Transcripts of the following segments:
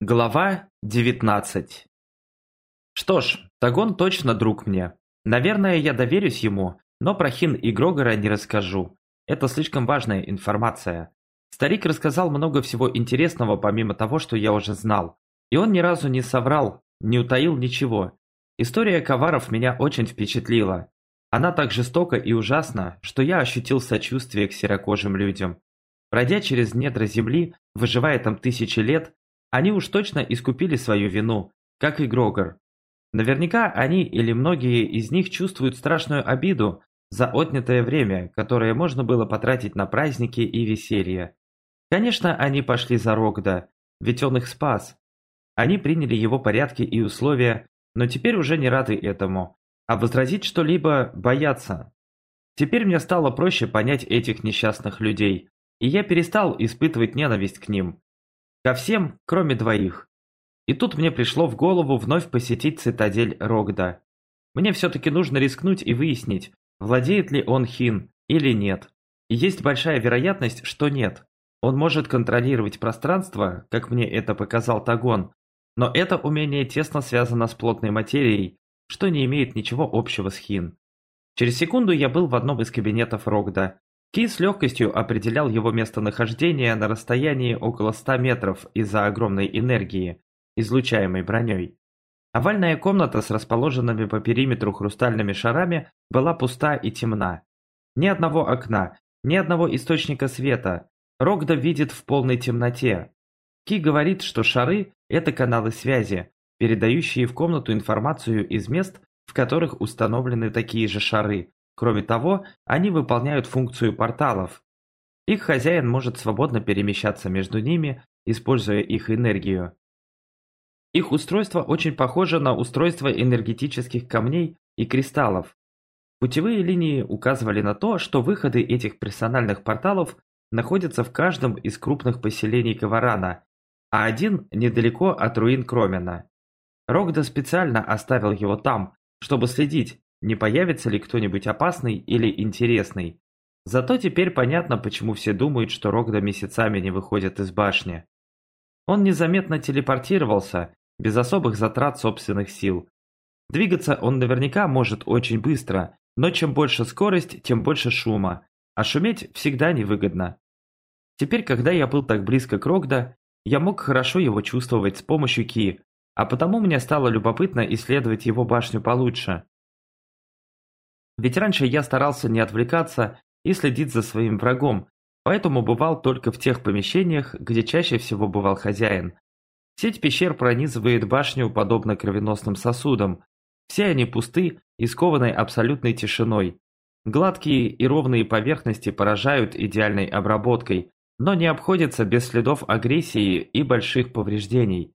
Глава 19 Что ж, Тагон точно друг мне. Наверное, я доверюсь ему, но про Хин и Грогора не расскажу. Это слишком важная информация. Старик рассказал много всего интересного, помимо того, что я уже знал. И он ни разу не соврал, не утаил ничего. История коваров меня очень впечатлила. Она так жестока и ужасна, что я ощутил сочувствие к серокожим людям. Пройдя через недра земли, выживая там тысячи лет, они уж точно искупили свою вину, как и Грогор. Наверняка они или многие из них чувствуют страшную обиду за отнятое время, которое можно было потратить на праздники и веселье. Конечно, они пошли за Рогда, ведь он их спас. Они приняли его порядки и условия, но теперь уже не рады этому, а возразить что-либо боятся. Теперь мне стало проще понять этих несчастных людей, и я перестал испытывать ненависть к ним. Ко всем, кроме двоих. И тут мне пришло в голову вновь посетить цитадель Рогда. Мне все-таки нужно рискнуть и выяснить, владеет ли он Хин или нет. И есть большая вероятность, что нет. Он может контролировать пространство, как мне это показал Тагон, но это умение тесно связано с плотной материей, что не имеет ничего общего с Хин. Через секунду я был в одном из кабинетов Рогда Ки с легкостью определял его местонахождение на расстоянии около 100 метров из-за огромной энергии, излучаемой броней. Овальная комната с расположенными по периметру хрустальными шарами была пуста и темна. Ни одного окна, ни одного источника света. Рогда видит в полной темноте. Ки говорит, что шары – это каналы связи, передающие в комнату информацию из мест, в которых установлены такие же шары, Кроме того, они выполняют функцию порталов. Их хозяин может свободно перемещаться между ними, используя их энергию. Их устройство очень похоже на устройство энергетических камней и кристаллов. Путевые линии указывали на то, что выходы этих персональных порталов находятся в каждом из крупных поселений Каварана, а один недалеко от руин Кромена. Рогда специально оставил его там, чтобы следить, не появится ли кто-нибудь опасный или интересный. Зато теперь понятно, почему все думают, что Рогда месяцами не выходит из башни. Он незаметно телепортировался, без особых затрат собственных сил. Двигаться он наверняка может очень быстро, но чем больше скорость, тем больше шума, а шуметь всегда невыгодно. Теперь, когда я был так близко к Рогда, я мог хорошо его чувствовать с помощью Ки, а потому мне стало любопытно исследовать его башню получше. Ведь раньше я старался не отвлекаться и следить за своим врагом, поэтому бывал только в тех помещениях, где чаще всего бывал хозяин. Сеть пещер пронизывает башню подобно кровеносным сосудам. Все они пусты и скованы абсолютной тишиной. Гладкие и ровные поверхности поражают идеальной обработкой, но не обходятся без следов агрессии и больших повреждений.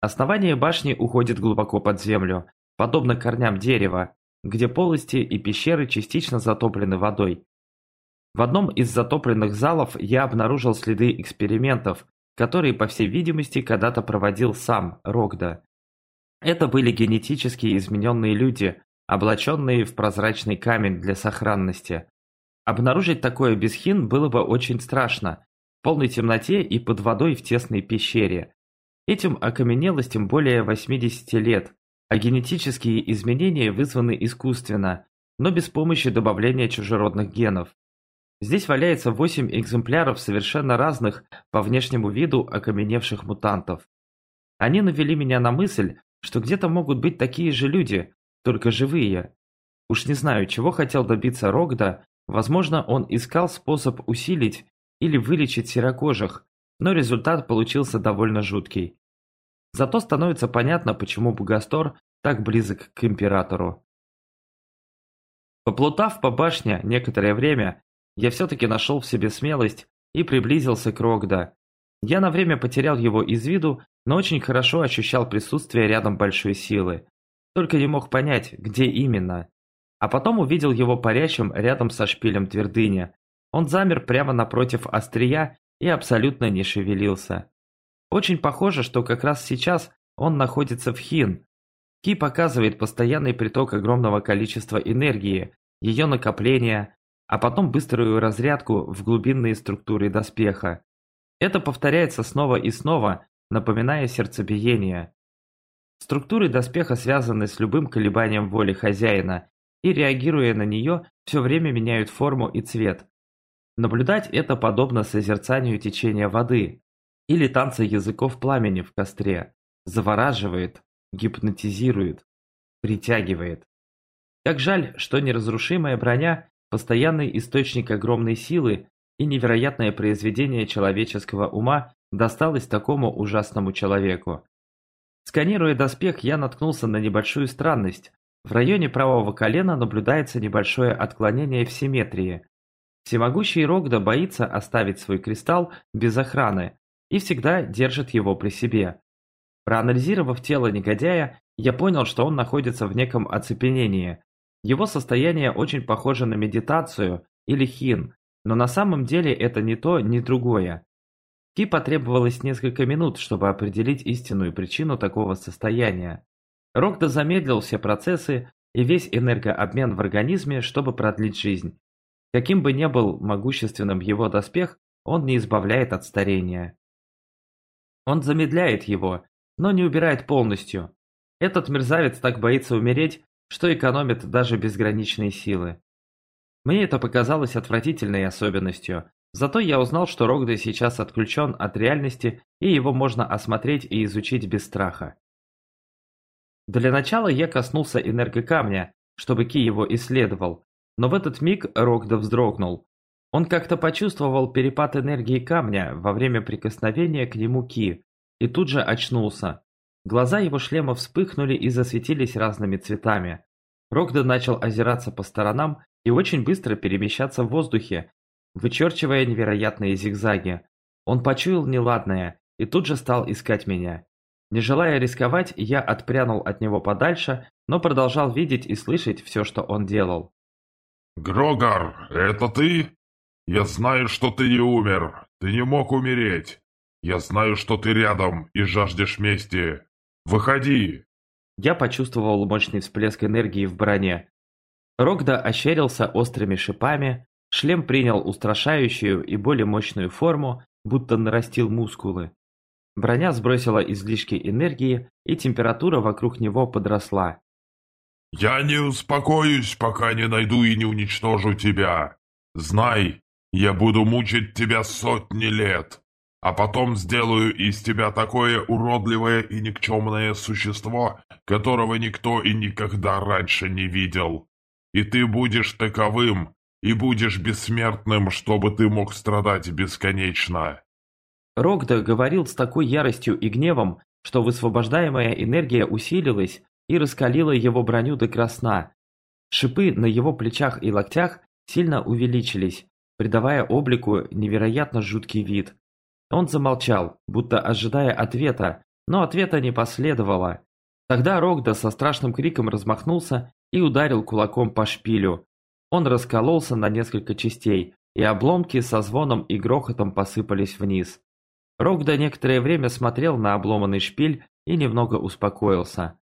Основание башни уходит глубоко под землю, подобно корням дерева, где полости и пещеры частично затоплены водой. В одном из затопленных залов я обнаружил следы экспериментов, которые, по всей видимости, когда-то проводил сам Рогда. Это были генетически измененные люди, облаченные в прозрачный камень для сохранности. Обнаружить такое без хин было бы очень страшно, в полной темноте и под водой в тесной пещере. Этим окаменелостям более 80 лет, а генетические изменения вызваны искусственно, но без помощи добавления чужеродных генов. Здесь валяется 8 экземпляров совершенно разных по внешнему виду окаменевших мутантов. Они навели меня на мысль, что где-то могут быть такие же люди, только живые. Уж не знаю, чего хотел добиться Рогда, возможно, он искал способ усилить или вылечить серокожих, но результат получился довольно жуткий. Зато становится понятно, почему Бугастор так близок к императору. Поплутав по башне некоторое время, я все-таки нашел в себе смелость и приблизился к Рогда. Я на время потерял его из виду, но очень хорошо ощущал присутствие рядом большой силы. Только не мог понять, где именно. А потом увидел его парящим рядом со шпилем твердыни. Он замер прямо напротив острия и абсолютно не шевелился. Очень похоже, что как раз сейчас он находится в Хин. Ки показывает постоянный приток огромного количества энергии, ее накопление, а потом быструю разрядку в глубинные структуры доспеха. Это повторяется снова и снова, напоминая сердцебиение. Структуры доспеха связаны с любым колебанием воли хозяина, и, реагируя на нее, все время меняют форму и цвет. Наблюдать это подобно созерцанию течения воды или танца языков пламени в костре. Завораживает, гипнотизирует, притягивает. Как жаль, что неразрушимая броня – постоянный источник огромной силы и невероятное произведение человеческого ума досталось такому ужасному человеку. Сканируя доспех, я наткнулся на небольшую странность. В районе правого колена наблюдается небольшое отклонение в симметрии. Всемогущий Рогда боится оставить свой кристалл без охраны и всегда держит его при себе. Проанализировав тело негодяя, я понял, что он находится в неком оцепенении. Его состояние очень похоже на медитацию или хин, но на самом деле это не то, ни другое. Ки потребовалось несколько минут, чтобы определить истинную причину такого состояния. Рокда замедлил все процессы и весь энергообмен в организме, чтобы продлить жизнь. Каким бы ни был могущественным его доспех, он не избавляет от старения. Он замедляет его, но не убирает полностью. Этот мерзавец так боится умереть, что экономит даже безграничные силы. Мне это показалось отвратительной особенностью, Зато я узнал, что Рогда сейчас отключен от реальности и его можно осмотреть и изучить без страха. Для начала я коснулся энергокамня, чтобы Ки его исследовал, но в этот миг Рогда вздрогнул. Он как-то почувствовал перепад энергии камня во время прикосновения к нему Ки и тут же очнулся. Глаза его шлема вспыхнули и засветились разными цветами. Рогда начал озираться по сторонам и очень быстро перемещаться в воздухе, вычерчивая невероятные зигзаги. Он почуял неладное и тут же стал искать меня. Не желая рисковать, я отпрянул от него подальше, но продолжал видеть и слышать все, что он делал. «Грогар, это ты? Я знаю, что ты не умер. Ты не мог умереть. Я знаю, что ты рядом и жаждешь мести. Выходи!» Я почувствовал мощный всплеск энергии в броне. Рогда ощерился острыми шипами, Шлем принял устрашающую и более мощную форму, будто нарастил мускулы. Броня сбросила излишки энергии, и температура вокруг него подросла. «Я не успокоюсь, пока не найду и не уничтожу тебя. Знай, я буду мучить тебя сотни лет, а потом сделаю из тебя такое уродливое и никчемное существо, которого никто и никогда раньше не видел. И ты будешь таковым, и будешь бессмертным, чтобы ты мог страдать бесконечно». Рогда говорил с такой яростью и гневом, что высвобождаемая энергия усилилась и раскалила его броню до красна. Шипы на его плечах и локтях сильно увеличились, придавая облику невероятно жуткий вид. Он замолчал, будто ожидая ответа, но ответа не последовало. Тогда Рогда со страшным криком размахнулся и ударил кулаком по шпилю, он раскололся на несколько частей, и обломки со звоном и грохотом посыпались вниз. Рогда некоторое время смотрел на обломанный шпиль и немного успокоился.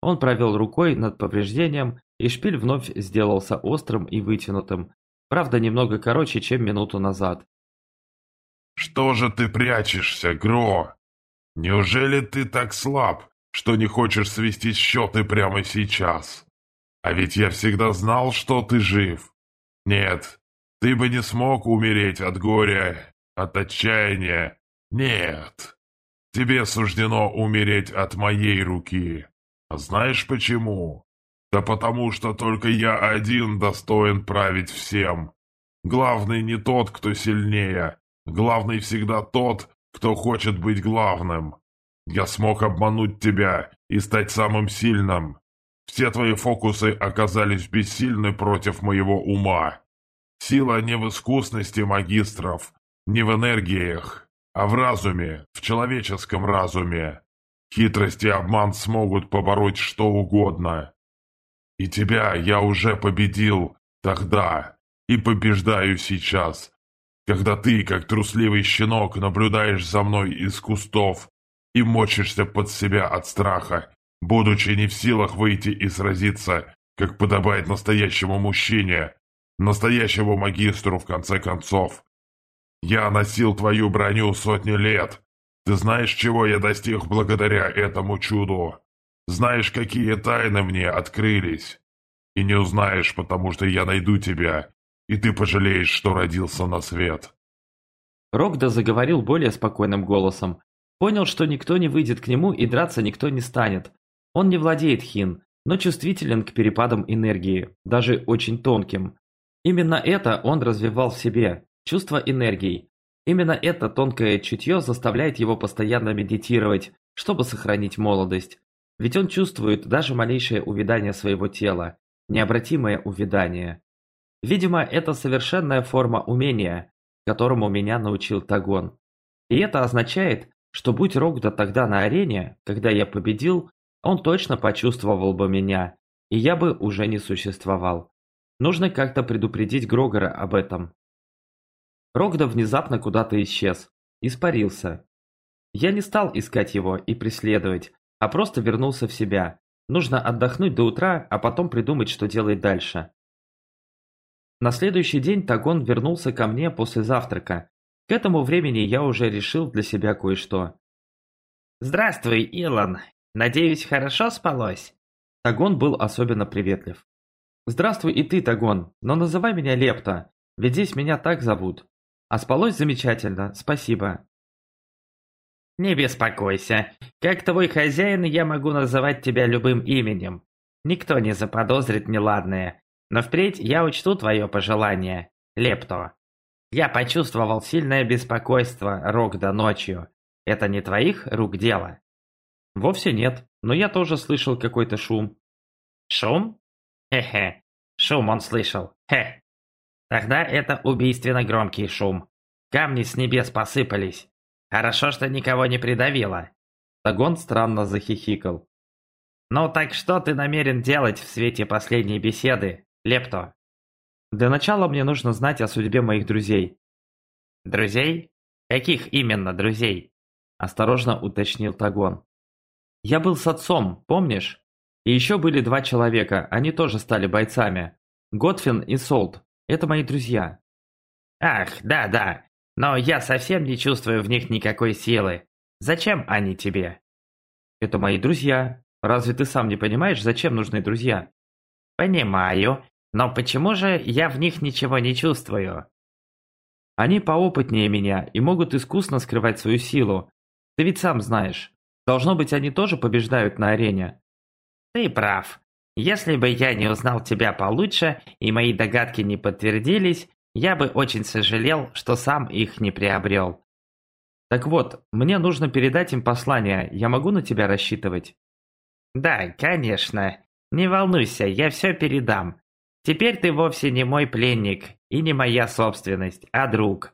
Он провел рукой над повреждением, и шпиль вновь сделался острым и вытянутым, правда немного короче, чем минуту назад. «Что же ты прячешься, Гро? Неужели ты так слаб, что не хочешь свести счеты прямо сейчас?» А ведь я всегда знал, что ты жив. Нет, ты бы не смог умереть от горя, от отчаяния. Нет, тебе суждено умереть от моей руки. А знаешь почему? Да потому что только я один достоин править всем. Главный не тот, кто сильнее. Главный всегда тот, кто хочет быть главным. Я смог обмануть тебя и стать самым сильным. Все твои фокусы оказались бессильны против моего ума. Сила не в искусности магистров, не в энергиях, а в разуме, в человеческом разуме. Хитрость и обман смогут побороть что угодно. И тебя я уже победил тогда и побеждаю сейчас, когда ты, как трусливый щенок, наблюдаешь за мной из кустов и мочишься под себя от страха будучи не в силах выйти и сразиться, как подобает настоящему мужчине, настоящему магистру в конце концов. Я носил твою броню сотни лет, Ты знаешь, чего я достиг благодаря этому чуду? Знаешь, какие тайны мне открылись? И не узнаешь, потому что я найду тебя, и ты пожалеешь, что родился на свет». Рогда заговорил более спокойным голосом. Понял, что никто не выйдет к нему и драться никто не станет. Он не владеет хин, но чувствителен к перепадам энергии, даже очень тонким. Именно это он развивал в себе, чувство энергии. Именно это тонкое чутье заставляет его постоянно медитировать, чтобы сохранить молодость. Ведь он чувствует даже малейшее увядание своего тела, необратимое увядание. Видимо, это совершенная форма умения, которому меня научил Тагон. И это означает, что будь Рогда тогда на арене, когда я победил, он точно почувствовал бы меня, и я бы уже не существовал. Нужно как-то предупредить Грогора об этом. Рогда внезапно куда-то исчез, испарился. Я не стал искать его и преследовать, а просто вернулся в себя. Нужно отдохнуть до утра, а потом придумать, что делать дальше. На следующий день Тагон вернулся ко мне после завтрака. К этому времени я уже решил для себя кое-что. «Здравствуй, Илон. Надеюсь, хорошо спалось?» Тагон был особенно приветлив. «Здравствуй и ты, Тагон, но называй меня Лепта, ведь здесь меня так зовут. А спалось замечательно, спасибо». «Не беспокойся. Как твой хозяин, я могу называть тебя любым именем. Никто не заподозрит неладное. Но впредь я учту твое пожелание, Лепто. Я почувствовал сильное беспокойство Рогда ночью. Это не твоих рук дело?» «Вовсе нет, но я тоже слышал какой-то шум». «Шум? Хе-хе. Шум он слышал. Хе. Тогда это убийственно громкий шум. Камни с небес посыпались. Хорошо, что никого не придавило». Тагон странно захихикал. «Ну так что ты намерен делать в свете последней беседы, Лепто?» «Для начала мне нужно знать о судьбе моих друзей». «Друзей? Каких именно друзей?» Осторожно уточнил Тагон. «Я был с отцом, помнишь? И еще были два человека, они тоже стали бойцами. Готфин и Солт. Это мои друзья». «Ах, да-да. Но я совсем не чувствую в них никакой силы. Зачем они тебе?» «Это мои друзья. Разве ты сам не понимаешь, зачем нужны друзья?» «Понимаю. Но почему же я в них ничего не чувствую?» «Они поопытнее меня и могут искусно скрывать свою силу. Ты ведь сам знаешь. Должно быть, они тоже побеждают на арене». «Ты прав. Если бы я не узнал тебя получше и мои догадки не подтвердились, я бы очень сожалел, что сам их не приобрел. Так вот, мне нужно передать им послание, я могу на тебя рассчитывать? Да, конечно. Не волнуйся, я все передам. Теперь ты вовсе не мой пленник и не моя собственность, а друг.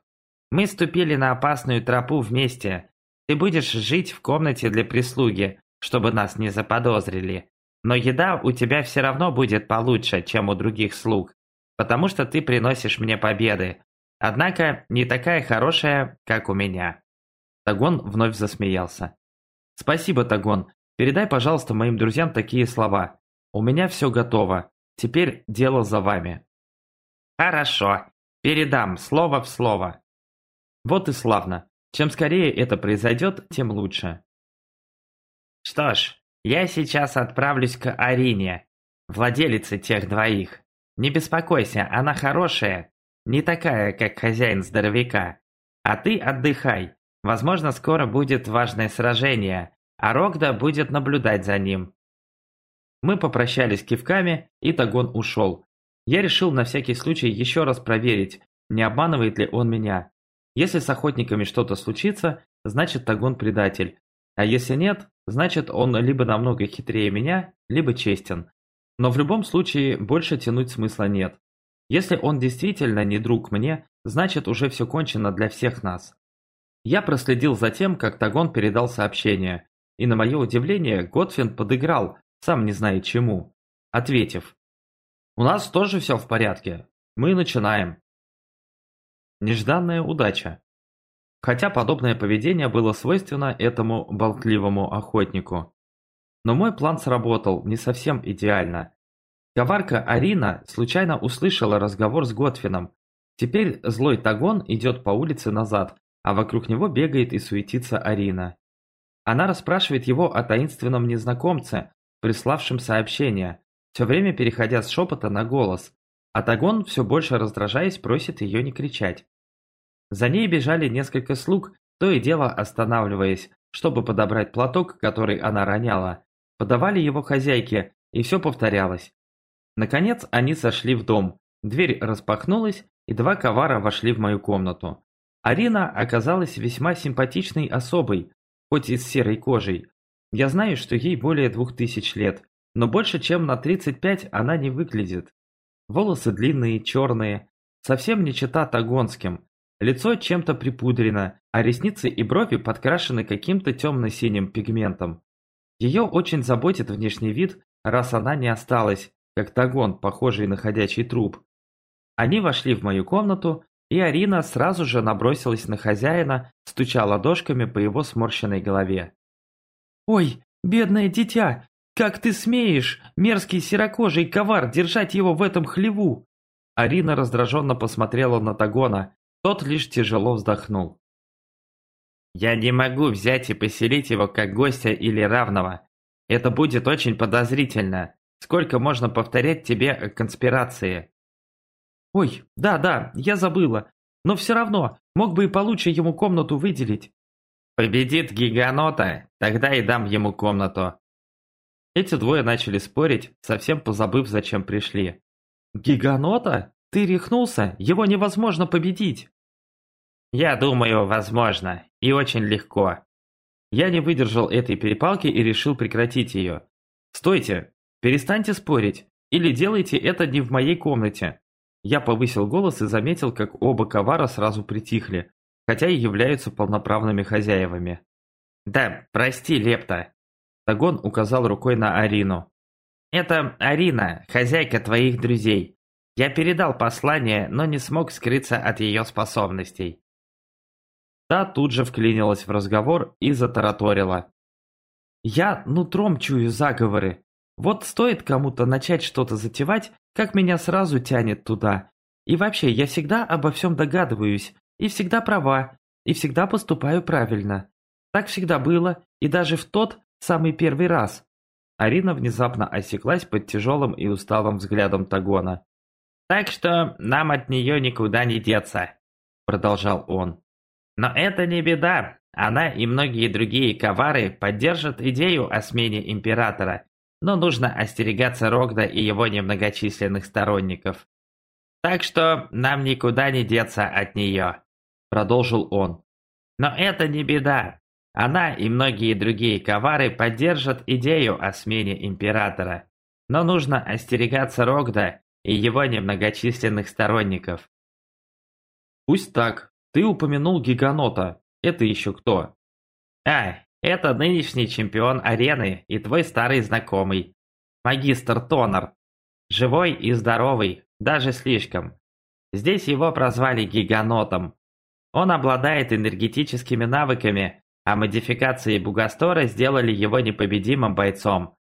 Мы ступили на опасную тропу вместе. Ты будешь жить в комнате для прислуги, чтобы нас не заподозрили. Но еда у тебя все равно будет получше, чем у других слуг потому что ты приносишь мне победы. Однако не такая хорошая, как у меня». Тагон вновь засмеялся. «Спасибо, Тагон. Передай, пожалуйста, моим друзьям такие слова. У меня все готово. Теперь дело за вами». «Хорошо. Передам слово в слово». «Вот и славно. Чем скорее это произойдет, тем лучше». «Что ж, я сейчас отправлюсь к Арине, владелице тех двоих. Не беспокойся, она хорошая, не такая, как хозяин здоровяка. А ты отдыхай. Возможно, скоро будет важное сражение, а Рогда будет наблюдать за ним. Мы попрощались кивками, и Тагон ушел. Я решил на всякий случай еще раз проверить, не обманывает ли он меня. Если с охотниками что-то случится, значит Тагон предатель. А если нет, значит он либо намного хитрее меня, либо честен. Но в любом случае больше тянуть смысла нет. Если он действительно не друг мне, значит уже все кончено для всех нас. Я проследил за тем, как Тагон передал сообщение, и на мое удивление Готфин подыграл, сам не зная чему, ответив. «У нас тоже все в порядке. Мы начинаем». Нежданная удача. Хотя подобное поведение было свойственно этому болтливому охотнику. Но мой план сработал не совсем идеально. Коварка Арина случайно услышала разговор с Готфином. Теперь злой Тагон идет по улице назад, а вокруг него бегает и суетится Арина. Она расспрашивает его о таинственном незнакомце, приславшем сообщение, все время переходя с шепота на голос. А Тагон, все больше раздражаясь, просит ее не кричать. За ней бежали несколько слуг, то и дело останавливаясь, чтобы подобрать платок, который она роняла. Подавали его хозяйке, и все повторялось. Наконец они сошли в дом, дверь распахнулась, и два ковара вошли в мою комнату. Арина оказалась весьма симпатичной особой, хоть и с серой кожей. Я знаю, что ей более двух тысяч лет, но больше чем на 35 она не выглядит. Волосы длинные, черные, совсем не чета тагонским. Лицо чем-то припудрено, а ресницы и брови подкрашены каким-то темно-синим пигментом. Ее очень заботит внешний вид, раз она не осталась, как тагон, похожий на ходячий труп. Они вошли в мою комнату, и Арина сразу же набросилась на хозяина, стуча ладошками по его сморщенной голове. «Ой, бедное дитя! Как ты смеешь, мерзкий серокожий ковар, держать его в этом хлеву?» Арина раздраженно посмотрела на Тагона, тот лишь тяжело вздохнул. «Я не могу взять и поселить его как гостя или равного. Это будет очень подозрительно. Сколько можно повторять тебе о конспирации?» «Ой, да-да, я забыла. Но все равно, мог бы и получше ему комнату выделить». «Победит Гиганота, тогда и дам ему комнату». Эти двое начали спорить, совсем позабыв, зачем пришли. «Гиганота? Ты рехнулся? Его невозможно победить!» «Я думаю, возможно. И очень легко». Я не выдержал этой перепалки и решил прекратить ее. «Стойте! Перестаньте спорить! Или делайте это не в моей комнате!» Я повысил голос и заметил, как оба ковара сразу притихли, хотя и являются полноправными хозяевами. «Да, прости, Лепта!» Тагон указал рукой на Арину. «Это Арина, хозяйка твоих друзей. Я передал послание, но не смог скрыться от ее способностей». Та тут же вклинилась в разговор и затараторила. «Я нутром чую заговоры. Вот стоит кому-то начать что-то затевать, как меня сразу тянет туда. И вообще, я всегда обо всем догадываюсь, и всегда права, и всегда поступаю правильно. Так всегда было, и даже в тот самый первый раз. Арина внезапно осеклась под тяжелым и усталым взглядом Тагона. «Так что нам от нее никуда не деться», — продолжал он. «Но это не беда. Она и многие другие ковары поддержат идею о смене императора но нужно остерегаться Рогда и его немногочисленных сторонников. Так что нам никуда не деться от нее, продолжил он. Но это не беда. Она и многие другие ковары поддержат идею о смене императора. Но нужно остерегаться Рогда и его немногочисленных сторонников. Пусть так. Ты упомянул Гиганота. Это еще кто? А, это нынешний чемпион арены и твой старый знакомый. Магистр Тонер. Живой и здоровый, даже слишком. Здесь его прозвали Гиганотом. Он обладает энергетическими навыками, а модификации Бугастора сделали его непобедимым бойцом.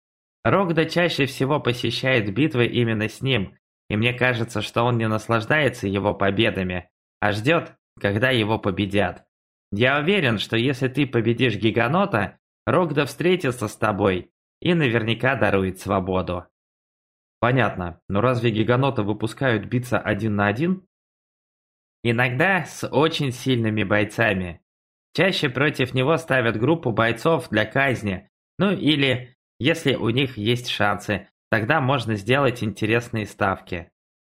Рогда чаще всего посещает битвы именно с ним, и мне кажется, что он не наслаждается его победами, а ждет, когда его победят. Я уверен, что если ты победишь Гиганота, Рогда встретится с тобой и наверняка дарует свободу. Понятно, но разве Гиганота выпускают биться один на один? Иногда с очень сильными бойцами. Чаще против него ставят группу бойцов для казни, ну или, если у них есть шансы, тогда можно сделать интересные ставки.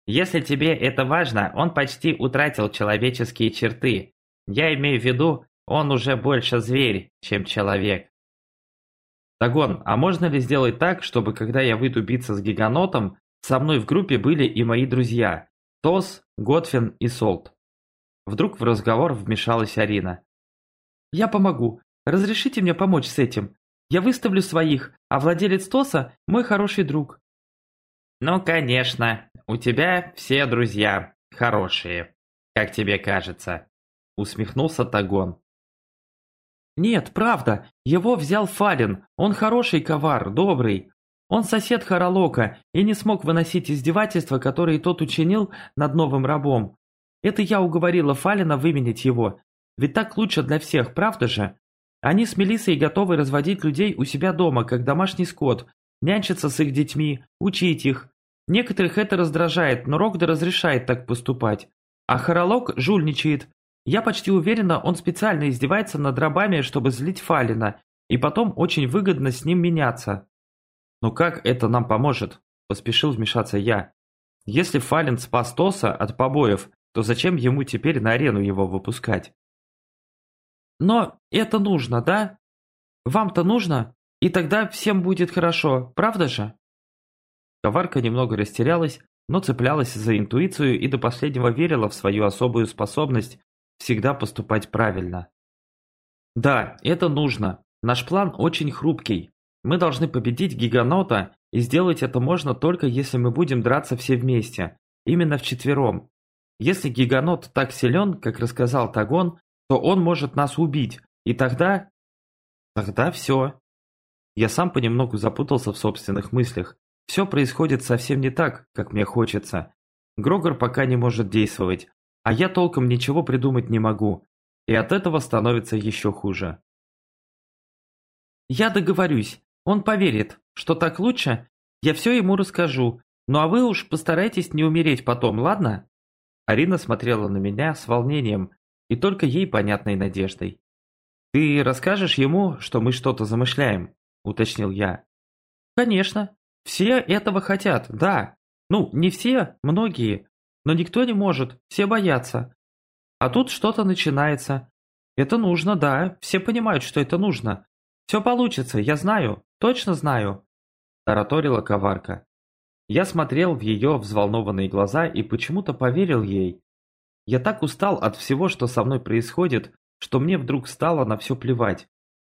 Если тебе это важно, он почти утратил человеческие черты, я имею в виду, он уже больше зверь, чем человек. Дагон, а можно ли сделать так, чтобы когда я выйду биться с гиганотом, со мной в группе были и мои друзья Тос, Готфин и Солт? Вдруг в разговор вмешалась Арина. «Я помогу. Разрешите мне помочь с этим. Я выставлю своих, а владелец Тоса – мой хороший друг». «Ну, конечно. У тебя все друзья хорошие, как тебе кажется», усмехнулся Тагон. «Нет, правда, его взял Фалин, он хороший ковар, добрый. Он сосед Харалока и не смог выносить издевательства, которые тот учинил над новым рабом. Это я уговорила Фалина выменить его. Ведь так лучше для всех, правда же? Они с Мелиссой готовы разводить людей у себя дома, как домашний скот, нянчиться с их детьми, учить их. Некоторых это раздражает, но Рогда разрешает так поступать. А Хоролок жульничает. Я почти уверена, он специально издевается над рабами, чтобы злить Фалина, и потом очень выгодно с ним меняться. «Но как это нам поможет?» – поспешил вмешаться я. «Если Фалин спас Тоса от побоев, то зачем ему теперь на арену его выпускать?» «Но это нужно, да? Вам-то нужно? И тогда всем будет хорошо, правда же?» Коварка немного растерялась, но цеплялась за интуицию и до последнего верила в свою особую способность всегда поступать правильно. «Да, это нужно. Наш план очень хрупкий. Мы должны победить Гиганота, и сделать это можно только если мы будем драться все вместе, именно вчетвером. Если Гиганот так силен, как рассказал Тагон, то он может нас убить, и тогда... Тогда все. Я сам понемногу запутался в собственных мыслях. Все происходит совсем не так, как мне хочется. Грогор пока не может действовать, а я толком ничего придумать не могу, и от этого становится еще хуже. Я договорюсь, он поверит, что так лучше, я все ему расскажу, ну а вы уж постарайтесь не умереть потом, ладно? Арина смотрела на меня с волнением и только ей понятной надеждой. «Ты расскажешь ему, что мы что-то замышляем?» – уточнил я. «Конечно. Все этого хотят, да. Ну, не все, многие. Но никто не может, все боятся. А тут что-то начинается. Это нужно, да, все понимают, что это нужно. Все получится, я знаю, точно знаю», – тараторила коварка. Я смотрел в ее взволнованные глаза и почему-то поверил ей. Я так устал от всего, что со мной происходит, что мне вдруг стало на все плевать.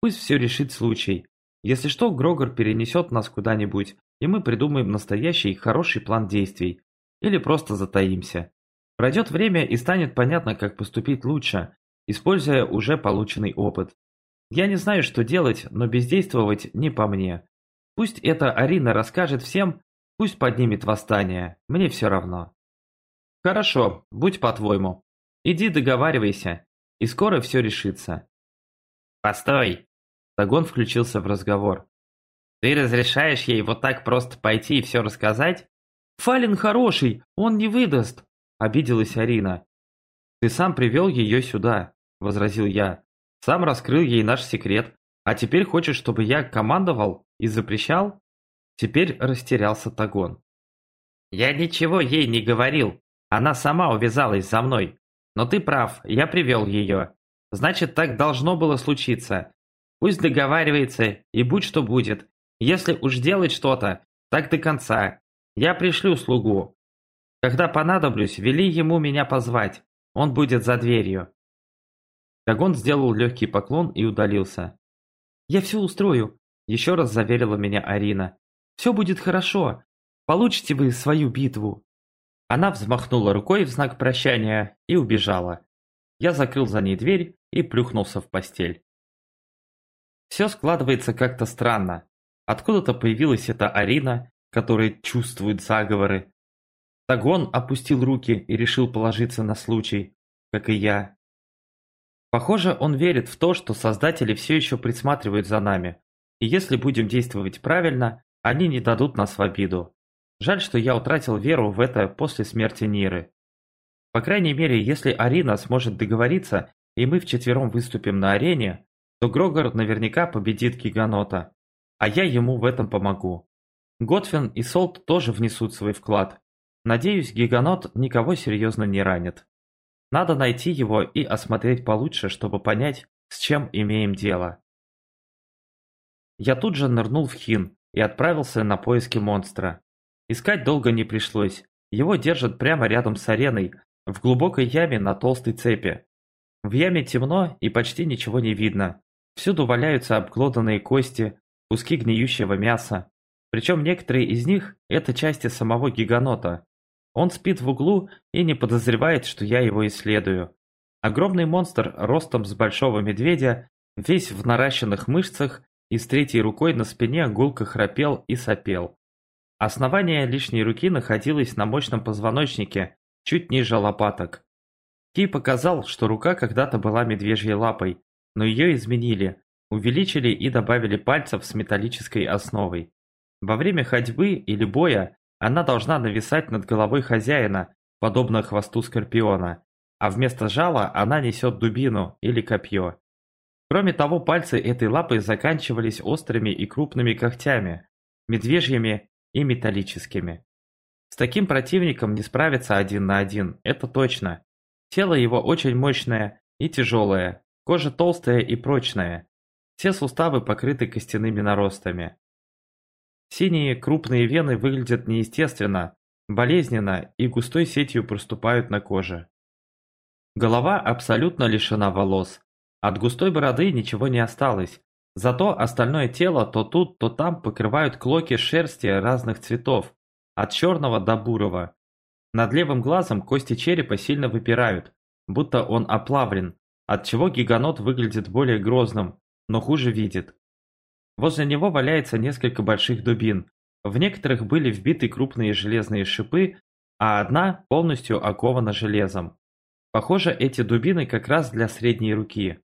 Пусть все решит случай. Если что, Грогор перенесет нас куда-нибудь, и мы придумаем настоящий хороший план действий. Или просто затаимся. Пройдет время и станет понятно, как поступить лучше, используя уже полученный опыт. Я не знаю, что делать, но бездействовать не по мне. Пусть это Арина расскажет всем, пусть поднимет восстание, мне все равно. Хорошо, будь по-твоему. Иди договаривайся, и скоро все решится. Постой! Тагон включился в разговор. Ты разрешаешь ей вот так просто пойти и все рассказать? Фалин хороший, он не выдаст, обиделась Арина. Ты сам привел ее сюда, возразил я. Сам раскрыл ей наш секрет, а теперь хочешь, чтобы я командовал и запрещал? Теперь растерялся Тагон. Я ничего ей не говорил, она сама увязалась за мной. Но ты прав, я привел ее. Значит, так должно было случиться. Пусть договаривается, и будь что будет. Если уж делать что-то, так до конца. Я пришлю слугу. Когда понадоблюсь, вели ему меня позвать. Он будет за дверью. Дагон сделал легкий поклон и удалился. «Я все устрою», – еще раз заверила меня Арина. «Все будет хорошо. Получите вы свою битву». Она взмахнула рукой в знак прощания и убежала. Я закрыл за ней дверь и плюхнулся в постель. Все складывается как-то странно. Откуда-то появилась эта Арина, которая чувствует заговоры. Тагон опустил руки и решил положиться на случай, как и я. Похоже, он верит в то, что создатели все еще присматривают за нами, и если будем действовать правильно, они не дадут нас в обиду. Жаль, что я утратил веру в это после смерти Ниры. По крайней мере, если Арина сможет договориться, и мы вчетвером выступим на арене, то Грогор наверняка победит Гиганота, а я ему в этом помогу. Готфин и Солт тоже внесут свой вклад. Надеюсь, Гиганот никого серьезно не ранит. Надо найти его и осмотреть получше, чтобы понять, с чем имеем дело. Я тут же нырнул в Хин и отправился на поиски монстра. Искать долго не пришлось. Его держат прямо рядом с ареной, в глубокой яме на толстой цепи. В яме темно и почти ничего не видно. Всюду валяются обглоданные кости, куски гниющего мяса. Причем некоторые из них – это части самого гиганота. Он спит в углу и не подозревает, что я его исследую. Огромный монстр ростом с большого медведя, весь в наращенных мышцах и с третьей рукой на спине гулко храпел и сопел. Основание лишней руки находилось на мощном позвоночнике, чуть ниже лопаток. Ки показал, что рука когда-то была медвежьей лапой, но ее изменили, увеличили и добавили пальцев с металлической основой. Во время ходьбы или боя она должна нависать над головой хозяина, подобно хвосту скорпиона, а вместо жала она несет дубину или копье. Кроме того, пальцы этой лапы заканчивались острыми и крупными когтями, медвежьими и металлическими. С таким противником не справиться один на один, это точно. Тело его очень мощное и тяжелое, кожа толстая и прочная. Все суставы покрыты костяными наростами. Синие крупные вены выглядят неестественно, болезненно и густой сетью проступают на коже. Голова абсолютно лишена волос. От густой бороды ничего не осталось. Зато остальное тело то тут, то там покрывают клоки шерсти разных цветов, от черного до бурого. Над левым глазом кости черепа сильно выпирают, будто он оплавлен, отчего гиганот выглядит более грозным, но хуже видит. Возле него валяется несколько больших дубин. В некоторых были вбиты крупные железные шипы, а одна полностью окована железом. Похоже, эти дубины как раз для средней руки.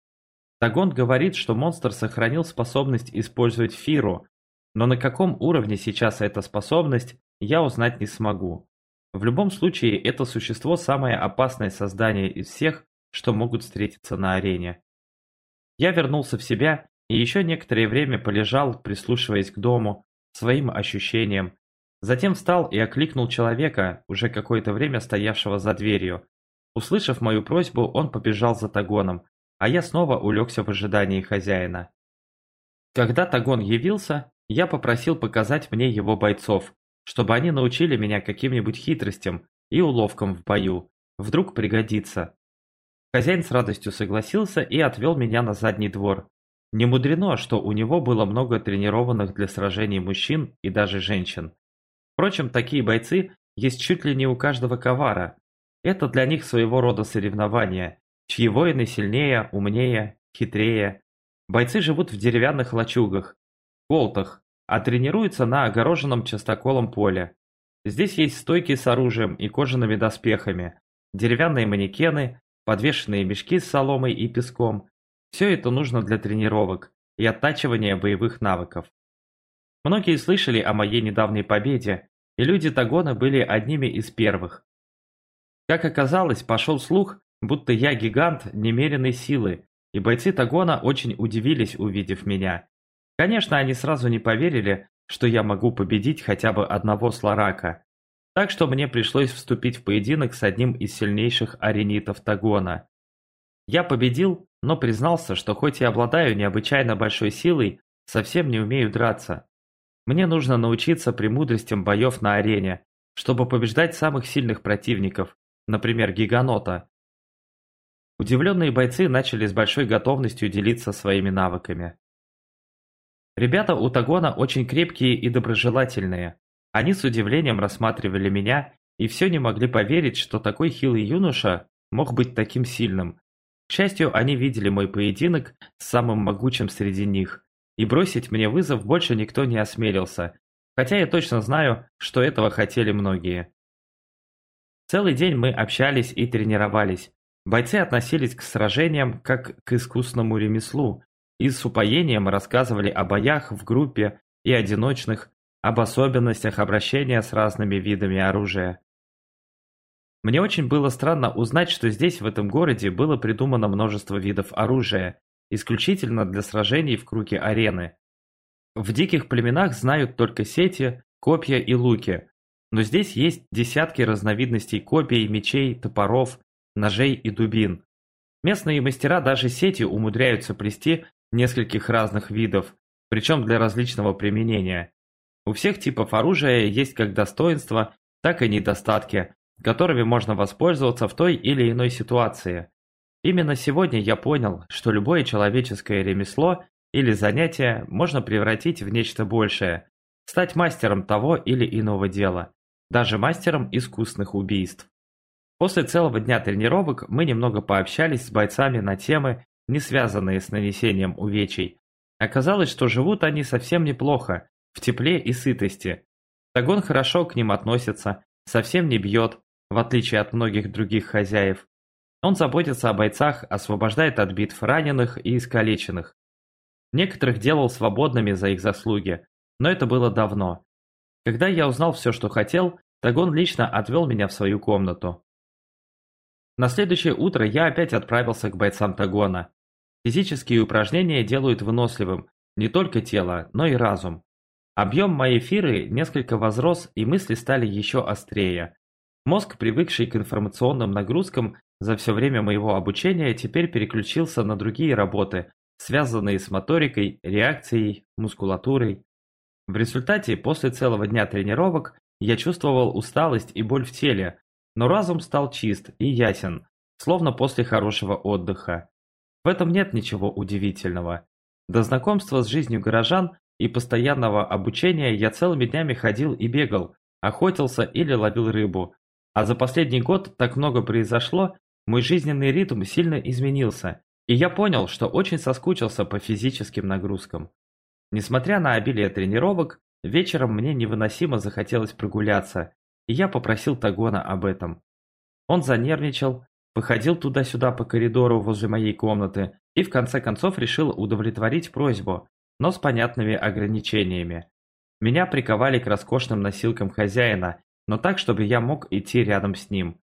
Тагон говорит, что монстр сохранил способность использовать фиру, но на каком уровне сейчас эта способность, я узнать не смогу. В любом случае, это существо самое опасное создание из всех, что могут встретиться на арене. Я вернулся в себя и еще некоторое время полежал, прислушиваясь к дому, своим ощущениям. Затем встал и окликнул человека, уже какое-то время стоявшего за дверью. Услышав мою просьбу, он побежал за Тагоном, а я снова улегся в ожидании хозяина. Когда Тагон явился, я попросил показать мне его бойцов, чтобы они научили меня каким-нибудь хитростям и уловкам в бою. Вдруг пригодится. Хозяин с радостью согласился и отвел меня на задний двор. Не мудрено, что у него было много тренированных для сражений мужчин и даже женщин. Впрочем, такие бойцы есть чуть ли не у каждого ковара. Это для них своего рода соревнования, чьи воины сильнее, умнее, хитрее. Бойцы живут в деревянных лачугах, колтах, а тренируются на огороженном частоколом поле. Здесь есть стойки с оружием и кожаными доспехами, деревянные манекены, подвешенные мешки с соломой и песком. Все это нужно для тренировок и оттачивания боевых навыков. Многие слышали о моей недавней победе, и люди Тагона были одними из первых. Как оказалось, пошел слух, будто я гигант немеренной силы, и бойцы Тагона очень удивились, увидев меня. Конечно, они сразу не поверили, что я могу победить хотя бы одного Сларака, так что мне пришлось вступить в поединок с одним из сильнейших аренитов Тагона. Я победил, но признался, что хоть и обладаю необычайно большой силой, совсем не умею драться. Мне нужно научиться премудростям боев на арене, чтобы побеждать самых сильных противников, например, Гиганота. Удивленные бойцы начали с большой готовностью делиться своими навыками. Ребята у Тагона очень крепкие и доброжелательные. Они с удивлением рассматривали меня и все не могли поверить, что такой хилый юноша мог быть таким сильным. К счастью, они видели мой поединок с самым могучим среди них, и бросить мне вызов больше никто не осмелился, хотя я точно знаю, что этого хотели многие. Целый день мы общались и тренировались. Бойцы относились к сражениям как к искусному ремеслу и с упоением рассказывали о боях в группе и одиночных, об особенностях обращения с разными видами оружия. Мне очень было странно узнать, что здесь, в этом городе, было придумано множество видов оружия, исключительно для сражений в круге арены. В диких племенах знают только сети, копья и луки, но здесь есть десятки разновидностей копий, мечей, топоров, ножей и дубин. Местные мастера даже сети умудряются плести нескольких разных видов, причем для различного применения. У всех типов оружия есть как достоинства, так и недостатки, которыми можно воспользоваться в той или иной ситуации. Именно сегодня я понял, что любое человеческое ремесло или занятие можно превратить в нечто большее, стать мастером того или иного дела, даже мастером искусных убийств. После целого дня тренировок мы немного пообщались с бойцами на темы, не связанные с нанесением увечий. Оказалось, что живут они совсем неплохо, в тепле и сытости. Тагон хорошо к ним относится, совсем не бьет, в отличие от многих других хозяев. Он заботится о бойцах, освобождает от битв раненых и искалеченных. Некоторых делал свободными за их заслуги, но это было давно. Когда я узнал все, что хотел, Тагон лично отвел меня в свою комнату. На следующее утро я опять отправился к бойцам Тагона. Физические упражнения делают выносливым не только тело, но и разум. Объем моей фиры несколько возрос, и мысли стали еще острее. Мозг, привыкший к информационным нагрузкам за все время моего обучения, теперь переключился на другие работы, связанные с моторикой, реакцией, мускулатурой. В результате, после целого дня тренировок, я чувствовал усталость и боль в теле, но разум стал чист и ясен, словно после хорошего отдыха. В этом нет ничего удивительного. До знакомства с жизнью горожан и постоянного обучения я целыми днями ходил и бегал, охотился или ловил рыбу. А за последний год так много произошло, мой жизненный ритм сильно изменился, и я понял, что очень соскучился по физическим нагрузкам. Несмотря на обилие тренировок, вечером мне невыносимо захотелось прогуляться, и я попросил Тагона об этом. Он занервничал, походил туда-сюда по коридору возле моей комнаты и в конце концов решил удовлетворить просьбу, но с понятными ограничениями. Меня приковали к роскошным носилкам хозяина, но так, чтобы я мог идти рядом с ним.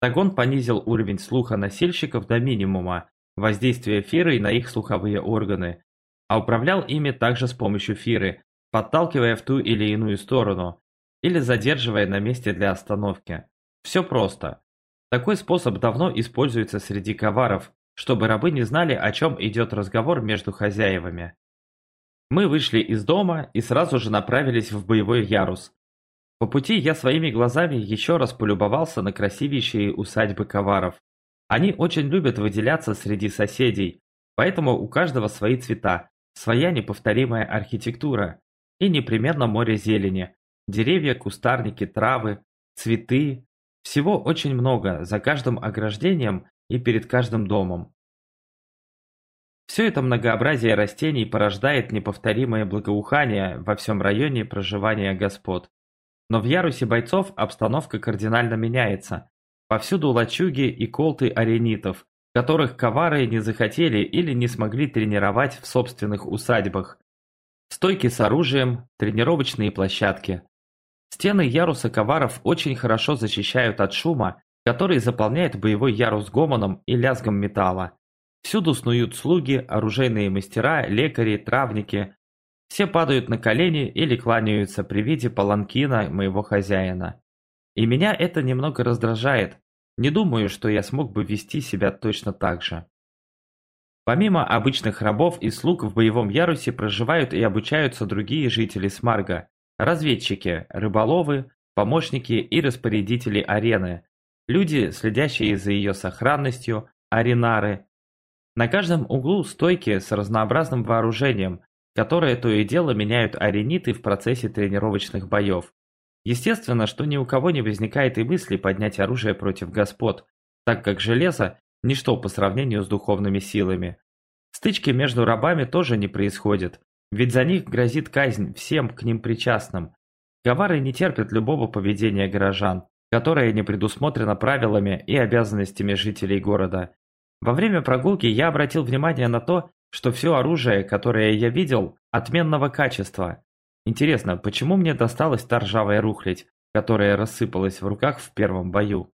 Тагон понизил уровень слуха носильщиков до минимума, воздействия фиры на их слуховые органы, а управлял ими также с помощью фиры, подталкивая в ту или иную сторону, или задерживая на месте для остановки. Все просто. Такой способ давно используется среди коваров, чтобы рабы не знали, о чем идет разговор между хозяевами. Мы вышли из дома и сразу же направились в боевой ярус, по пути я своими глазами еще раз полюбовался на красивейшие усадьбы коваров. Они очень любят выделяться среди соседей, поэтому у каждого свои цвета, своя неповторимая архитектура и непременно море зелени, деревья, кустарники, травы, цветы. Всего очень много за каждым ограждением и перед каждым домом. Все это многообразие растений порождает неповторимое благоухание во всем районе проживания господ. Но в ярусе бойцов обстановка кардинально меняется. Повсюду лачуги и колты аренитов, которых ковары не захотели или не смогли тренировать в собственных усадьбах. Стойки с оружием, тренировочные площадки. Стены яруса коваров очень хорошо защищают от шума, который заполняет боевой ярус гомоном и лязгом металла. Всюду снуют слуги, оружейные мастера, лекари, травники, все падают на колени или кланяются при виде паланкина моего хозяина. И меня это немного раздражает. Не думаю, что я смог бы вести себя точно так же. Помимо обычных рабов и слуг в боевом ярусе проживают и обучаются другие жители Смарга. Разведчики, рыболовы, помощники и распорядители арены. Люди, следящие за ее сохранностью, аренары. На каждом углу стойки с разнообразным вооружением, которые то и дело меняют арениты в процессе тренировочных боев. Естественно, что ни у кого не возникает и мысли поднять оружие против господ, так как железо – ничто по сравнению с духовными силами. Стычки между рабами тоже не происходят, ведь за них грозит казнь всем к ним причастным. Ковары не терпят любого поведения горожан, которое не предусмотрено правилами и обязанностями жителей города. Во время прогулки я обратил внимание на то, что все оружие, которое я видел, отменного качества. Интересно, почему мне досталась та ржавая рухлядь, которая рассыпалась в руках в первом бою?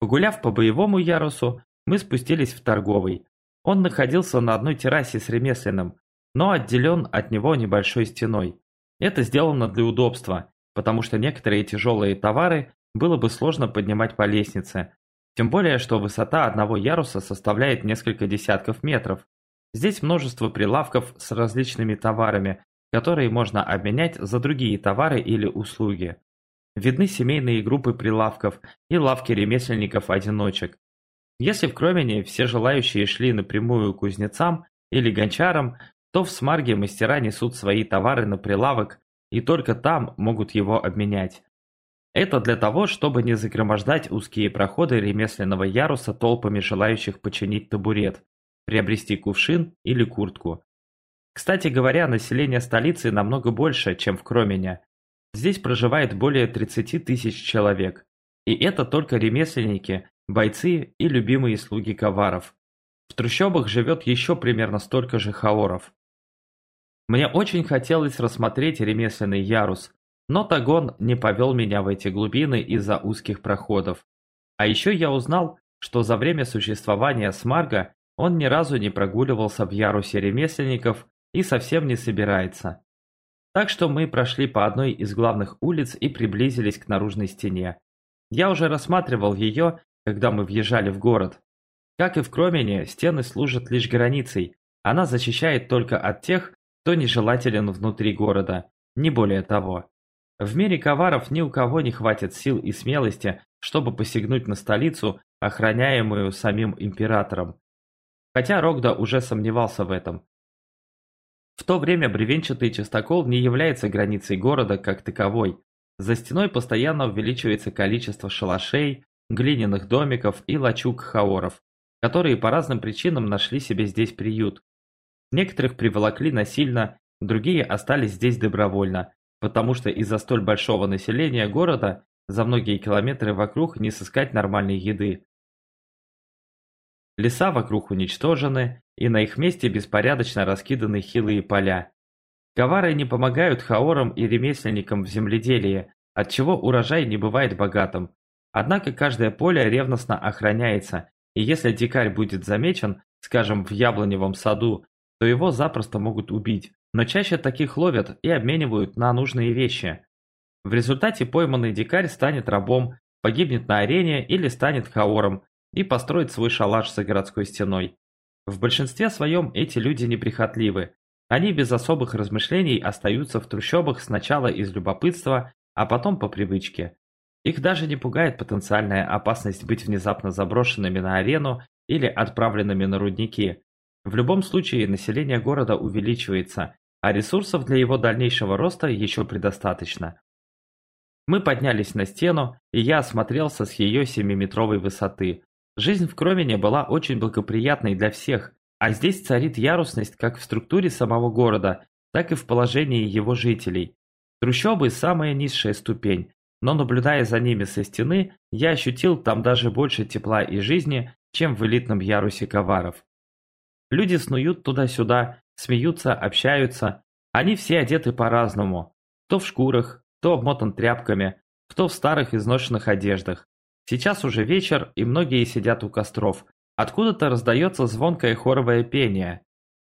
Погуляв по боевому ярусу, мы спустились в торговый. Он находился на одной террасе с ремесленным, но отделен от него небольшой стеной. Это сделано для удобства, потому что некоторые тяжелые товары было бы сложно поднимать по лестнице, тем более, что высота одного яруса составляет несколько десятков метров. Здесь множество прилавков с различными товарами, которые можно обменять за другие товары или услуги. Видны семейные группы прилавков и лавки ремесленников-одиночек. Если в Кромене все желающие шли напрямую к кузнецам или гончарам, то в Смарге мастера несут свои товары на прилавок и только там могут его обменять. Это для того, чтобы не загромождать узкие проходы ремесленного яруса толпами желающих починить табурет, приобрести кувшин или куртку. Кстати говоря, население столицы намного больше, чем в Кромене. Здесь проживает более 30 тысяч человек. И это только ремесленники, бойцы и любимые слуги коваров. В трущобах живет еще примерно столько же хаоров. Мне очень хотелось рассмотреть ремесленный ярус, но Тагон не повел меня в эти глубины из-за узких проходов. А еще я узнал, что за время существования Смарга он ни разу не прогуливался в ярусе ремесленников и совсем не собирается. Так что мы прошли по одной из главных улиц и приблизились к наружной стене. Я уже рассматривал ее, когда мы въезжали в город. Как и в Кромене, стены служат лишь границей. Она защищает только от тех, кто нежелателен внутри города, не более того. В мире коваров ни у кого не хватит сил и смелости, чтобы посягнуть на столицу, охраняемую самим императором. Хотя Рогда уже сомневался в этом. В то время бревенчатый частокол не является границей города как таковой. За стеной постоянно увеличивается количество шалашей, глиняных домиков и лачуг хаоров, которые по разным причинам нашли себе здесь приют. Некоторых приволокли насильно, другие остались здесь добровольно, потому что из-за столь большого населения города за многие километры вокруг не сыскать нормальной еды. Леса вокруг уничтожены, и на их месте беспорядочно раскиданы хилые поля. Ковары не помогают хаорам и ремесленникам в земледелии, отчего урожай не бывает богатым. Однако каждое поле ревностно охраняется, и если дикарь будет замечен, скажем, в яблоневом саду, то его запросто могут убить. Но чаще таких ловят и обменивают на нужные вещи. В результате пойманный дикарь станет рабом, погибнет на арене или станет хаором и построит свой шалаш за городской стеной. В большинстве своем эти люди неприхотливы. Они без особых размышлений остаются в трущобах сначала из любопытства, а потом по привычке. Их даже не пугает потенциальная опасность быть внезапно заброшенными на арену или отправленными на рудники. В любом случае население города увеличивается, а ресурсов для его дальнейшего роста еще предостаточно. Мы поднялись на стену, и я осмотрелся с ее семиметровой высоты. Жизнь в Кромене была очень благоприятной для всех, а здесь царит ярусность как в структуре самого города, так и в положении его жителей. Трущобы – самая низшая ступень, но наблюдая за ними со стены, я ощутил там даже больше тепла и жизни, чем в элитном ярусе коваров. Люди снуют туда-сюда, смеются, общаются. Они все одеты по-разному. То в шкурах, то обмотан тряпками, кто в старых изношенных одеждах. Сейчас уже вечер, и многие сидят у костров. Откуда-то раздается звонкое хоровое пение.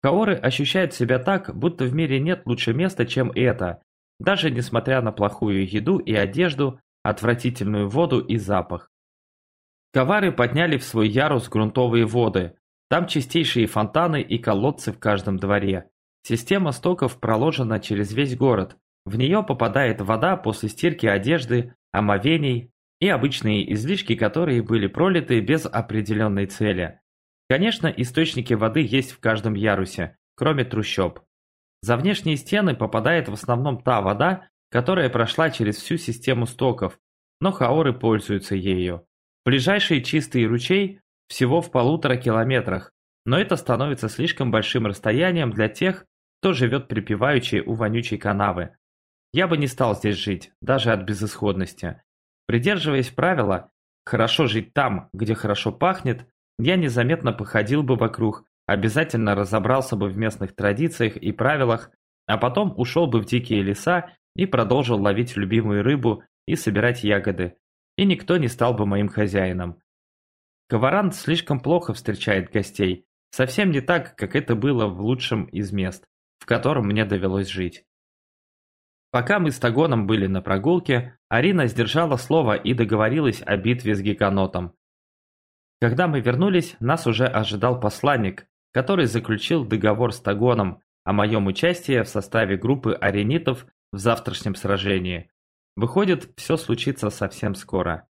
Каоры ощущают себя так, будто в мире нет лучше места, чем это, даже несмотря на плохую еду и одежду, отвратительную воду и запах. Ковары подняли в свой ярус грунтовые воды. Там чистейшие фонтаны и колодцы в каждом дворе. Система стоков проложена через весь город, в нее попадает вода после стирки одежды, омовений и обычные излишки, которые были пролиты без определенной цели. Конечно, источники воды есть в каждом ярусе, кроме трущоб. За внешние стены попадает в основном та вода, которая прошла через всю систему стоков, но хаоры пользуются ею. Ближайший чистый ручей всего в полутора километрах, но это становится слишком большим расстоянием для тех, кто живет припеваючи у вонючей канавы, я бы не стал здесь жить, даже от безысходности. Придерживаясь правила «хорошо жить там, где хорошо пахнет», я незаметно походил бы вокруг, обязательно разобрался бы в местных традициях и правилах, а потом ушел бы в дикие леса и продолжил ловить любимую рыбу и собирать ягоды, и никто не стал бы моим хозяином. Коварант слишком плохо встречает гостей, совсем не так, как это было в лучшем из мест, в котором мне довелось жить. Пока мы с Тагоном были на прогулке, Арина сдержала слово и договорилась о битве с Геканотом. Когда мы вернулись, нас уже ожидал посланник, который заключил договор с Тагоном о моем участии в составе группы аренитов в завтрашнем сражении. Выходит, все случится совсем скоро.